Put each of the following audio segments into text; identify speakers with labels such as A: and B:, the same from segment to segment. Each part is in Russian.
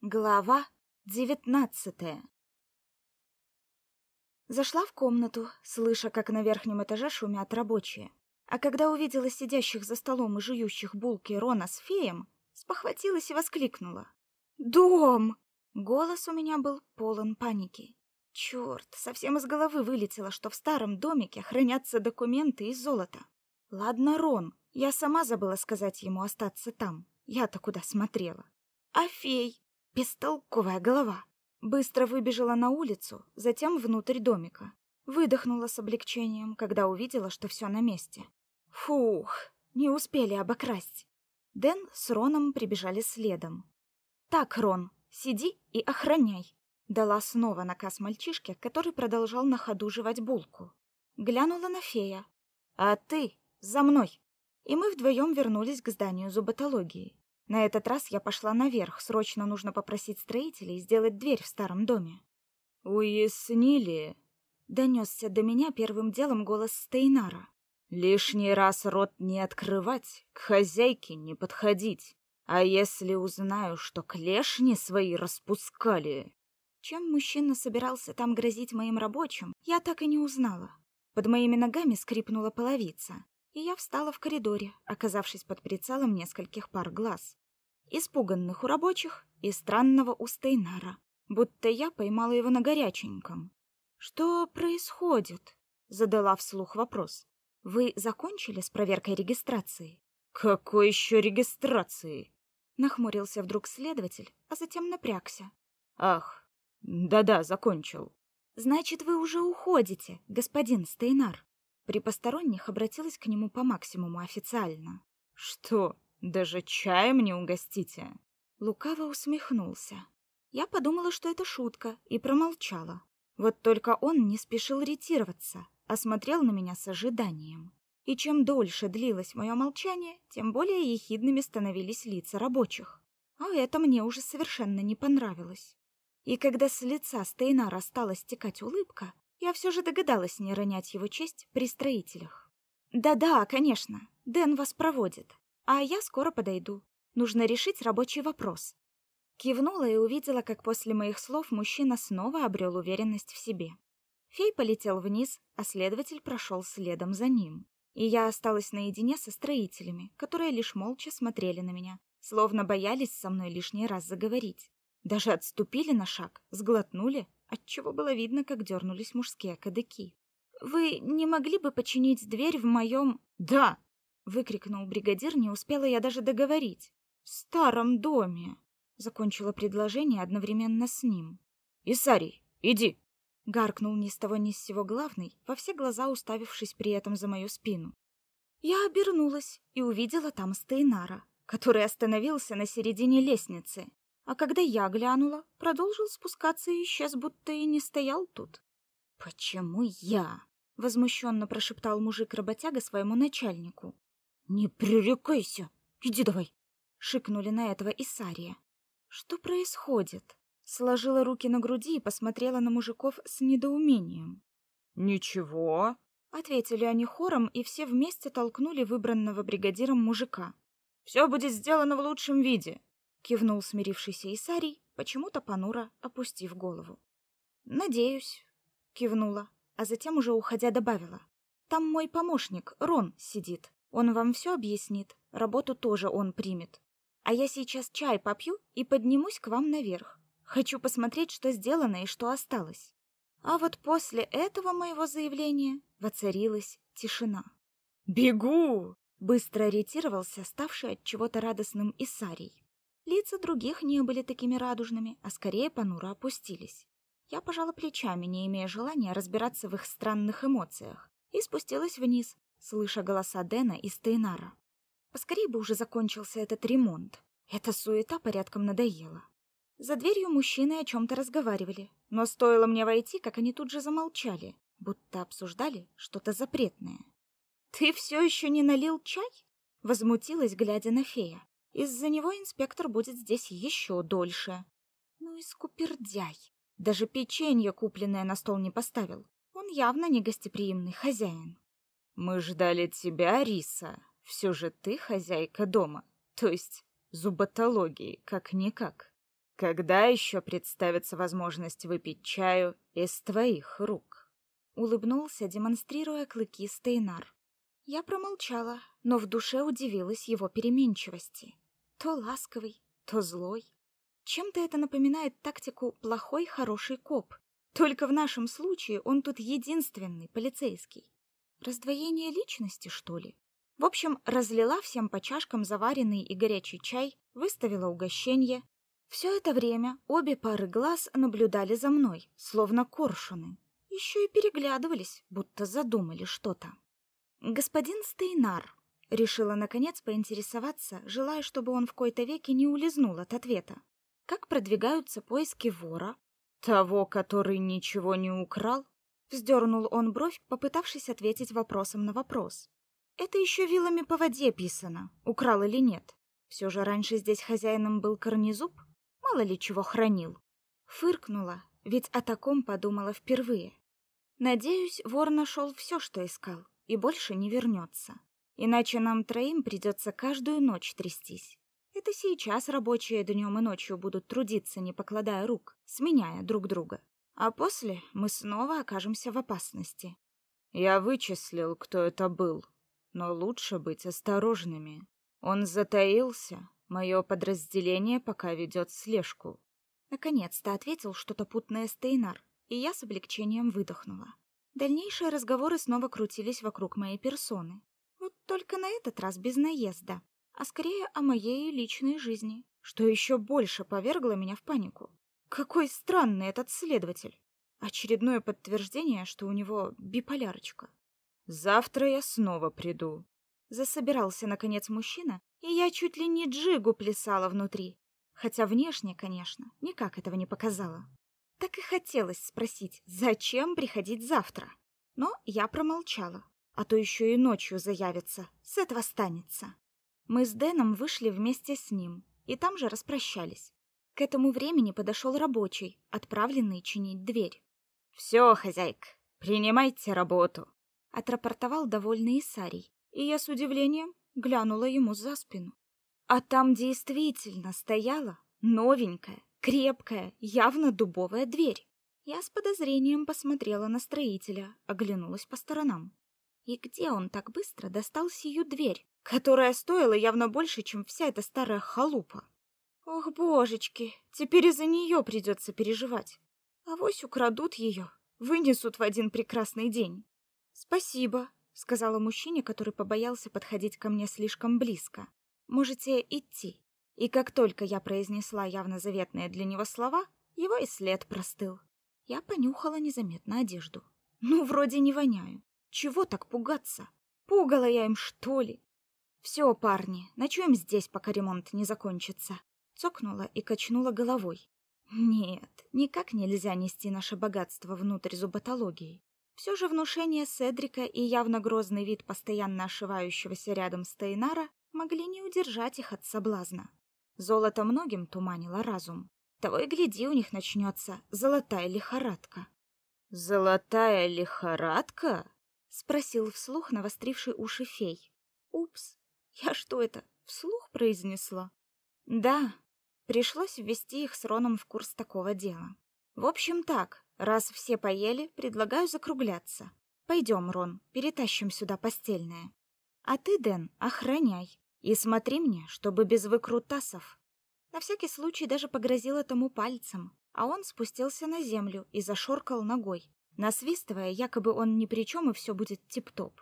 A: Глава девятнадцатая Зашла в комнату, слыша, как на верхнем этаже шумят рабочие. А когда увидела сидящих за столом и жующих булки Рона с феем, спохватилась и воскликнула. «Дом!» Голос у меня был полон паники. Черт, совсем из головы вылетело, что в старом домике хранятся документы и золото. Ладно, Рон, я сама забыла сказать ему остаться там. Я-то куда смотрела. А фей? Бестолковая голова. Быстро выбежала на улицу, затем внутрь домика. Выдохнула с облегчением, когда увидела, что все на месте. Фух, не успели обокрасть. Дэн с Роном прибежали следом. «Так, Рон, сиди и охраняй», — дала снова наказ мальчишке, который продолжал на ходу жевать булку. Глянула на фея. «А ты за мной!» И мы вдвоем вернулись к зданию зуботологии. На этот раз я пошла наверх, срочно нужно попросить строителей сделать дверь в старом доме.
B: «Уяснили?»
A: — донесся до меня первым делом голос Стейнара.
B: «Лишний раз рот не открывать, к хозяйке не подходить. А если узнаю, что клешни свои распускали...»
A: Чем мужчина собирался там грозить моим рабочим, я так и не узнала. Под моими ногами скрипнула половица и я встала в коридоре, оказавшись под прицелом нескольких пар глаз. Испуганных у рабочих и странного у Стейнара, будто я поймала его на горяченьком. «Что происходит?» — задала вслух вопрос. «Вы закончили с проверкой регистрации?»
B: «Какой еще регистрации?»
A: Нахмурился вдруг следователь, а затем напрягся.
B: «Ах, да-да, закончил».
A: «Значит, вы уже уходите, господин Стейнар?» При посторонних обратилась к нему по максимуму официально.
B: «Что, даже чаем не угостите?»
A: Лукаво усмехнулся. Я подумала, что это шутка, и промолчала. Вот только он не спешил ретироваться, а смотрел на меня с ожиданием. И чем дольше длилось мое молчание, тем более ехидными становились лица рабочих. А это мне уже совершенно не понравилось. И когда с лица Стейнара стала стекать улыбка, я все же догадалась не ронять его честь при строителях. «Да-да, конечно, Дэн вас проводит, а я скоро подойду. Нужно решить рабочий вопрос». Кивнула и увидела, как после моих слов мужчина снова обрел уверенность в себе. Фей полетел вниз, а следователь прошел следом за ним. И я осталась наедине со строителями, которые лишь молча смотрели на меня, словно боялись со мной лишний раз заговорить. Даже отступили на шаг, сглотнули отчего было видно, как дернулись мужские кадыки. «Вы не могли бы починить дверь в моем...»
B: «Да!»
A: — выкрикнул бригадир, не успела я даже договорить. «В старом доме!» — закончила предложение одновременно с ним.
B: «Исарий, иди!»
A: — гаркнул ни с того ни с сего главный, во все глаза уставившись при этом за мою спину. Я обернулась и увидела там Стейнара, который остановился на середине лестницы а когда я глянула, продолжил спускаться и исчез, будто и не стоял тут. «Почему я?» — возмущенно прошептал мужик-работяга своему начальнику.
B: «Не пререкайся! Иди давай!»
A: — шикнули на этого Исария. «Что происходит?» Сложила руки на груди и посмотрела на мужиков с недоумением.
B: «Ничего», —
A: ответили они хором, и все вместе толкнули выбранного бригадиром мужика.
B: «Все будет сделано в лучшем виде
A: кивнул смирившийся Исарий, почему-то понуро опустив голову. Надеюсь, кивнула, а затем уже уходя добавила: Там мой помощник, Рон, сидит. Он вам все объяснит, работу тоже он примет. А я сейчас чай попью и поднимусь к вам наверх. Хочу посмотреть, что сделано и что осталось. А вот после этого моего заявления воцарилась тишина.
B: Бегу,
A: быстро ориентировался ставший от чего-то радостным Исарий. Лица других не были такими радужными, а скорее понуро опустились. Я пожала плечами, не имея желания разбираться в их странных эмоциях, и спустилась вниз, слыша голоса Дэна и Стейнара. Поскорее бы уже закончился этот ремонт. Эта суета порядком надоела. За дверью мужчины о чем-то разговаривали, но стоило мне войти, как они тут же замолчали, будто обсуждали что-то запретное. «Ты все еще не налил чай?» — возмутилась, глядя на фея. Из-за него инспектор будет здесь еще дольше. Ну и скупердяй. Даже печенье, купленное на стол, не поставил. Он явно не гостеприимный хозяин.
B: Мы ждали тебя, Риса. Все же ты хозяйка дома, то есть зуботологии, как-никак. Когда еще представится возможность выпить чаю из твоих рук?
A: Улыбнулся, демонстрируя клыки Стейнар. Я промолчала, но в душе удивилась его переменчивости. То ласковый, то злой. Чем-то это напоминает тактику плохой хороший коп. Только в нашем случае он тут единственный полицейский. Раздвоение личности, что ли? В общем, разлила всем по чашкам заваренный и горячий чай, выставила угощение. Все это время обе пары глаз наблюдали за мной, словно коршуны. Еще и переглядывались, будто задумали что-то. Господин Стейнар решила наконец поинтересоваться, желая, чтобы он в кои-то веки не улизнул от ответа. Как продвигаются поиски вора?
B: Того, который ничего не украл?
A: Вздернул он бровь, попытавшись ответить вопросом на вопрос. Это еще вилами по воде писано, украл или нет. Все же раньше здесь хозяином был корнезуб, мало ли чего хранил. Фыркнула, ведь о таком подумала впервые. Надеюсь, вор нашел все, что искал, и больше не вернется. Иначе нам троим придется каждую ночь трястись. Это сейчас рабочие днем и ночью будут трудиться, не покладая рук, сменяя друг друга. А после мы снова окажемся в опасности.
B: Я вычислил, кто это был, но лучше быть осторожными. Он затаился. Мое подразделение пока ведет слежку.
A: Наконец-то ответил что-то путное Стейнар, и я с облегчением выдохнула. Дальнейшие разговоры снова крутились вокруг моей персоны. Вот только на этот раз без наезда, а скорее о моей личной жизни, что еще больше повергло меня в панику. Какой странный этот следователь. Очередное подтверждение, что у него биполярочка.
B: Завтра я снова приду.
A: Засобирался наконец мужчина, и я чуть ли не джигу плясала внутри. Хотя внешне, конечно, никак этого не показала. Так и хотелось спросить, зачем приходить завтра. Но я промолчала, а то еще и ночью заявится, с этого станется. Мы с Дэном вышли вместе с ним, и там же распрощались. К этому времени подошел рабочий, отправленный чинить дверь.
B: «Все, хозяйка, принимайте работу»,
A: отрапортовал довольный Исарий, и я с удивлением глянула ему за спину. А там действительно стояла новенькая, крепкая, явно дубовая дверь. Я с подозрением посмотрела на строителя, оглянулась по сторонам. И где он так быстро достал сию дверь, которая стоила явно больше, чем вся эта старая халупа? Ох, божечки, теперь из-за нее придется переживать. А вось украдут ее, вынесут в один прекрасный день. Спасибо, сказала мужчине, который побоялся подходить ко мне слишком близко. Можете идти. И как только я произнесла явно заветные для него слова, его и след простыл. Я понюхала незаметно одежду. Ну, вроде не воняю. Чего так пугаться? Пугала я им, что ли? Все, парни, ночуем здесь, пока ремонт не закончится. Цокнула и качнула головой. Нет, никак нельзя нести наше богатство внутрь зуботологии. Все же внушение Седрика и явно грозный вид постоянно ошивающегося рядом Стейнара могли не удержать их от соблазна. Золото многим туманило разум. Того и гляди, у них начнется золотая лихорадка.
B: «Золотая лихорадка?»
A: — спросил вслух навостривший уши фей. «Упс, я что это, вслух произнесла?» «Да, пришлось ввести их с Роном в курс такого дела. В общем так, Раз все поели, предлагаю закругляться. Пойдем, Рон, перетащим сюда постельное. А ты, Дэн, охраняй. И смотри мне, чтобы без выкрутасов. На всякий случай даже погрозила тому пальцем, а он спустился на землю и зашоркал ногой, насвистывая, якобы он ни при чем и все будет тип-топ.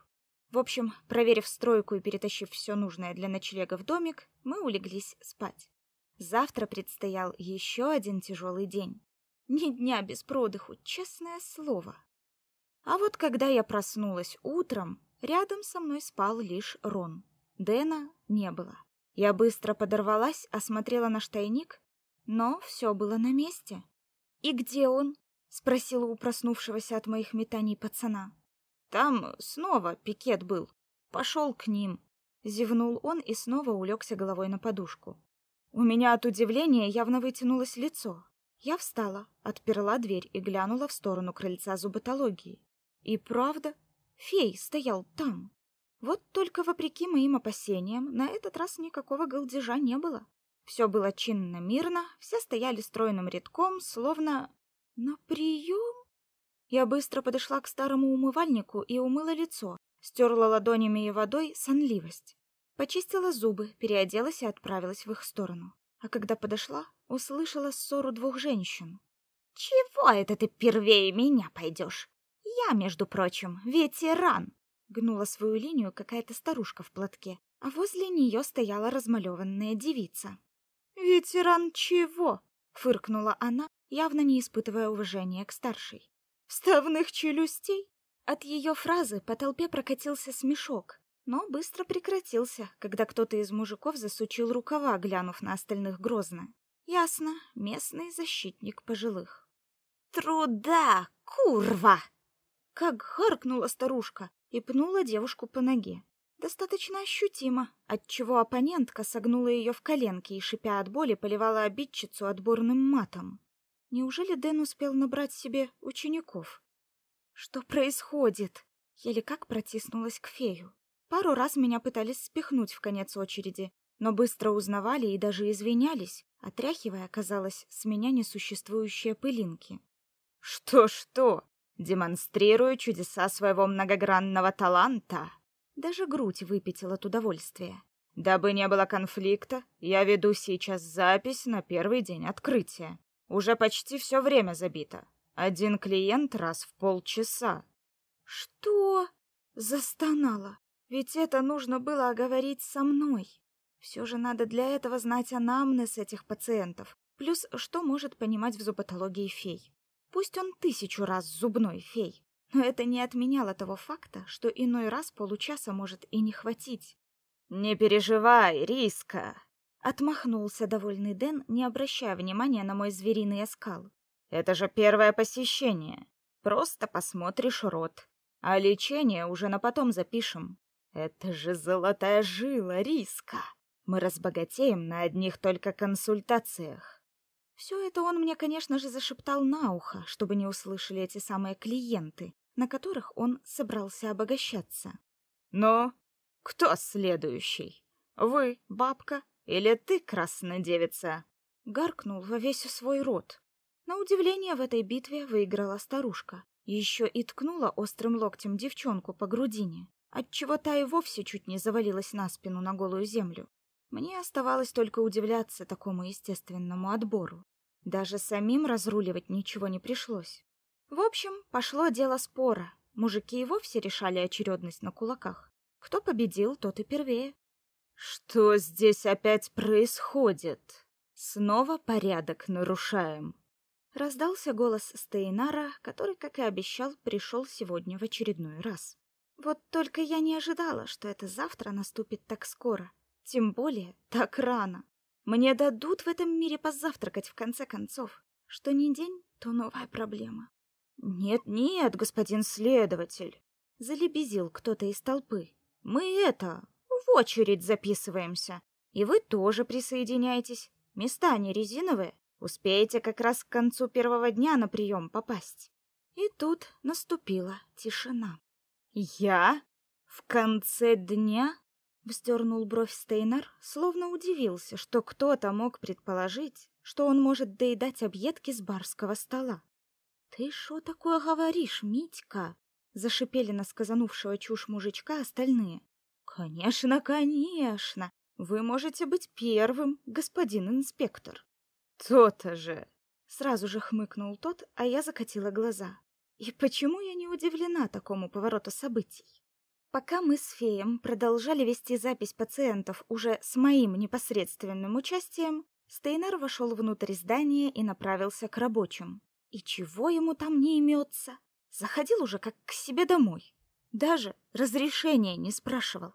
A: В общем, проверив стройку и перетащив все нужное для ночлега в домик, мы улеглись спать. Завтра предстоял еще один тяжелый день. Ни дня без продыху, честное слово. А вот когда я проснулась утром, рядом со мной спал лишь Рон. Дэна не было. Я быстро подорвалась, осмотрела наш тайник, но все было на месте. «И где он?» — спросила у проснувшегося от моих метаний пацана.
B: «Там снова пикет был. Пошел к ним».
A: Зевнул он и снова улегся головой на подушку. У меня от удивления явно вытянулось лицо. Я встала, отперла дверь и глянула в сторону крыльца зуботологии. И правда, фей стоял там. Вот только вопреки моим опасениям, на этот раз никакого голдежа не было. Все было чинно мирно, все стояли стройным рядком, словно на прием. Я быстро подошла к старому умывальнику и умыла лицо, стерла ладонями и водой сонливость. Почистила зубы, переоделась и отправилась в их сторону. А когда подошла, услышала ссору двух женщин. «Чего это ты первее меня пойдешь? Я, между прочим, ветеран!» Гнула свою линию какая-то старушка в платке, а возле нее стояла размалеванная девица. «Ветеран чего?» — фыркнула она, явно не испытывая уважения к старшей. «Вставных челюстей?» От ее фразы по толпе прокатился смешок, но быстро прекратился, когда кто-то из мужиков засучил рукава, глянув на остальных грозно. Ясно, местный защитник пожилых. «Труда, курва!» Как харкнула старушка и пнула девушку по ноге достаточно ощутимо, отчего оппонентка согнула ее в коленки и, шипя от боли, поливала обидчицу отборным матом. Неужели Дэн успел набрать себе учеников? Что происходит? Еле как протиснулась к фею. Пару раз меня пытались спихнуть в конец очереди, но быстро узнавали и даже извинялись, отряхивая, казалось, с меня несуществующие пылинки.
B: Что-что? Демонстрирую чудеса своего многогранного таланта.
A: Даже грудь выпятил от удовольствия.
B: Дабы не было конфликта, я веду сейчас запись на первый день открытия. Уже почти все время забито. Один клиент раз в полчаса.
A: Что? Застонала. Ведь это нужно было оговорить со мной. Все же надо для этого знать анамнез этих пациентов. Плюс, что может понимать в зуботологии фей. Пусть он тысячу раз зубной фей. Но это не отменяло того факта, что иной раз получаса может и не хватить.
B: «Не переживай, Риска!»
A: Отмахнулся довольный Дэн, не обращая внимания на мой звериный оскал.
B: «Это же первое посещение. Просто посмотришь рот. А лечение уже на потом запишем. Это же золотая жила, Риска! Мы разбогатеем на одних только консультациях».
A: Все это он мне, конечно же, зашептал на ухо, чтобы не услышали эти самые клиенты, на которых он собрался обогащаться.
B: Но кто следующий? Вы, бабка, или ты, красная девица?
A: Гаркнул во весь свой рот. На удивление в этой битве выиграла старушка. Еще и ткнула острым локтем девчонку по грудине, отчего та и вовсе чуть не завалилась на спину на голую землю. Мне оставалось только удивляться такому естественному отбору. Даже самим разруливать ничего не пришлось. В общем, пошло дело спора. Мужики и вовсе решали очередность на кулаках. Кто победил, тот и первее.
B: Что здесь опять происходит? Снова порядок нарушаем.
A: Раздался голос Стейнара, который, как и обещал, пришел сегодня в очередной раз. Вот только я не ожидала, что это завтра наступит так скоро, тем более так рано. Мне дадут в этом мире позавтракать в конце концов. Что не день, то новая проблема.
B: «Нет-нет, господин следователь», — залебезил кто-то из толпы. «Мы это, в очередь записываемся, и вы тоже присоединяйтесь. Места не резиновые, успеете как раз к концу первого дня на прием попасть».
A: И тут наступила тишина.
B: «Я? В конце дня?»
A: — вздернул бровь Стейнер, словно удивился, что кто-то мог предположить, что он может доедать объедки с барского стола. «Ты что такое говоришь, Митька?» — зашипели на сказанувшего чушь мужичка остальные. «Конечно, конечно! Вы можете быть первым, господин инспектор!»
B: «То-то же!»
A: — сразу же хмыкнул тот, а я закатила глаза. И почему я не удивлена такому повороту событий? Пока мы с Феем продолжали вести запись пациентов уже с моим непосредственным участием, Стейнер вошел внутрь здания и направился к рабочим. И чего ему там не имется? Заходил уже как к себе домой. Даже разрешения не спрашивал.